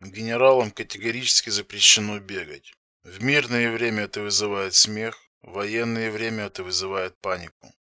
Генералам категорически запрещено бегать. В мирное время это вызывает смех, в военное время это вызывает панику.